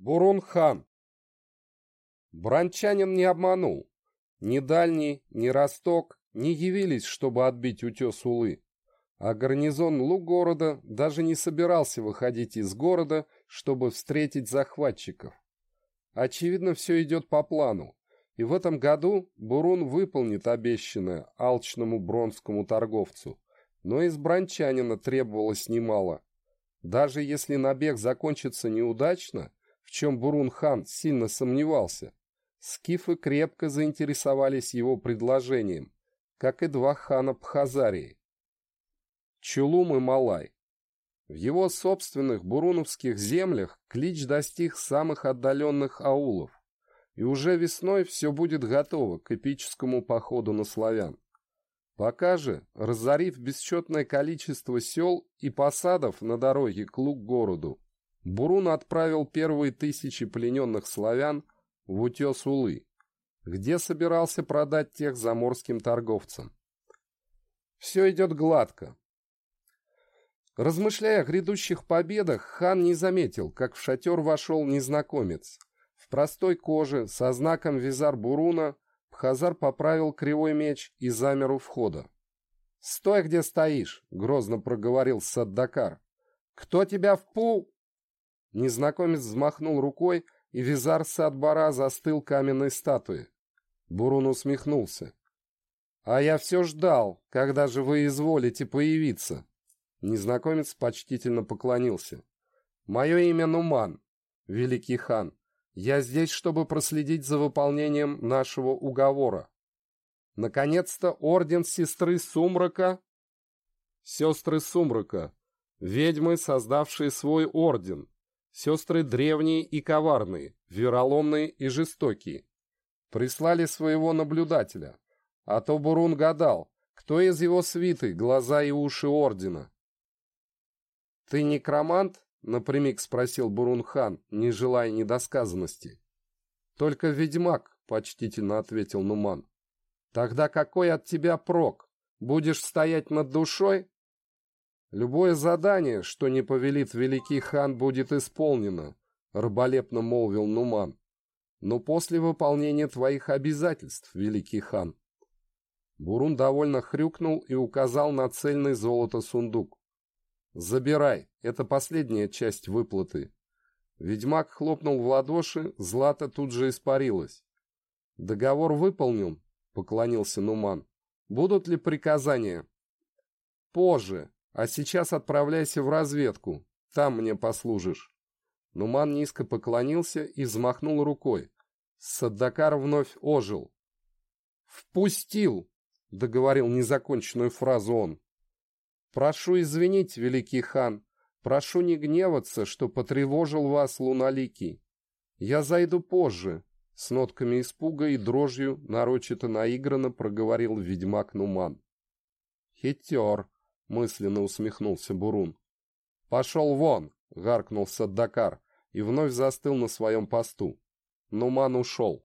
Бурун-хан. Бранчанин не обманул. Ни Дальний, ни Росток не явились, чтобы отбить утес Улы. А гарнизон луг города даже не собирался выходить из города, чтобы встретить захватчиков. Очевидно, все идет по плану, и в этом году Бурун выполнит обещанное алчному бронскому торговцу, но из бранчанина требовалось немало. Даже если набег закончится неудачно, в чем Бурун-хан сильно сомневался, скифы крепко заинтересовались его предложением, как и два хана Пхазарии. Чулум и Малай. В его собственных буруновских землях клич достиг самых отдаленных аулов, и уже весной все будет готово к эпическому походу на славян. Пока же, разорив бесчетное количество сел и посадов на дороге к Лук-городу, Бурун отправил первые тысячи плененных славян в утес Улы, где собирался продать тех заморским торговцам. Все идет гладко. Размышляя о грядущих победах, хан не заметил, как в шатер вошел незнакомец. В простой коже, со знаком визар Буруна, Пхазар поправил кривой меч и замер у входа. «Стой, где стоишь!» — грозно проговорил Саддакар. «Кто тебя в пул?» Незнакомец взмахнул рукой, и визар Садбара застыл каменной статуей. Бурун усмехнулся. «А я все ждал, когда же вы изволите появиться?» Незнакомец почтительно поклонился. «Мое имя Нуман, великий хан. Я здесь, чтобы проследить за выполнением нашего уговора. Наконец-то орден сестры Сумрака...» «Сестры Сумрака, ведьмы, создавшие свой орден. Сестры древние и коварные, вероломные и жестокие. Прислали своего наблюдателя, а то Бурун гадал, кто из его свиты глаза и уши ордена. «Ты некромант?» — напрямик спросил Бурунхан, не желая недосказанности. «Только ведьмак», — почтительно ответил Нуман. «Тогда какой от тебя прок? Будешь стоять над душой?» «Любое задание, что не повелит великий хан, будет исполнено», — раболепно молвил Нуман. «Но после выполнения твоих обязательств, великий хан». Бурун довольно хрюкнул и указал на цельный золото сундук. «Забирай, это последняя часть выплаты». Ведьмак хлопнул в ладоши, злато тут же испарилось. «Договор выполнен», — поклонился Нуман. «Будут ли приказания?» «Позже, а сейчас отправляйся в разведку, там мне послужишь». Нуман низко поклонился и взмахнул рукой. Саддакар вновь ожил. «Впустил!» — договорил незаконченную фразу он. Прошу извинить, великий хан, прошу не гневаться, что потревожил вас, луналикий. Я зайду позже, — с нотками испуга и дрожью нарочито наигранно проговорил ведьмак Нуман. Хитер, — мысленно усмехнулся Бурун. Пошел вон, — гаркнул Саддакар и вновь застыл на своем посту. Нуман ушел.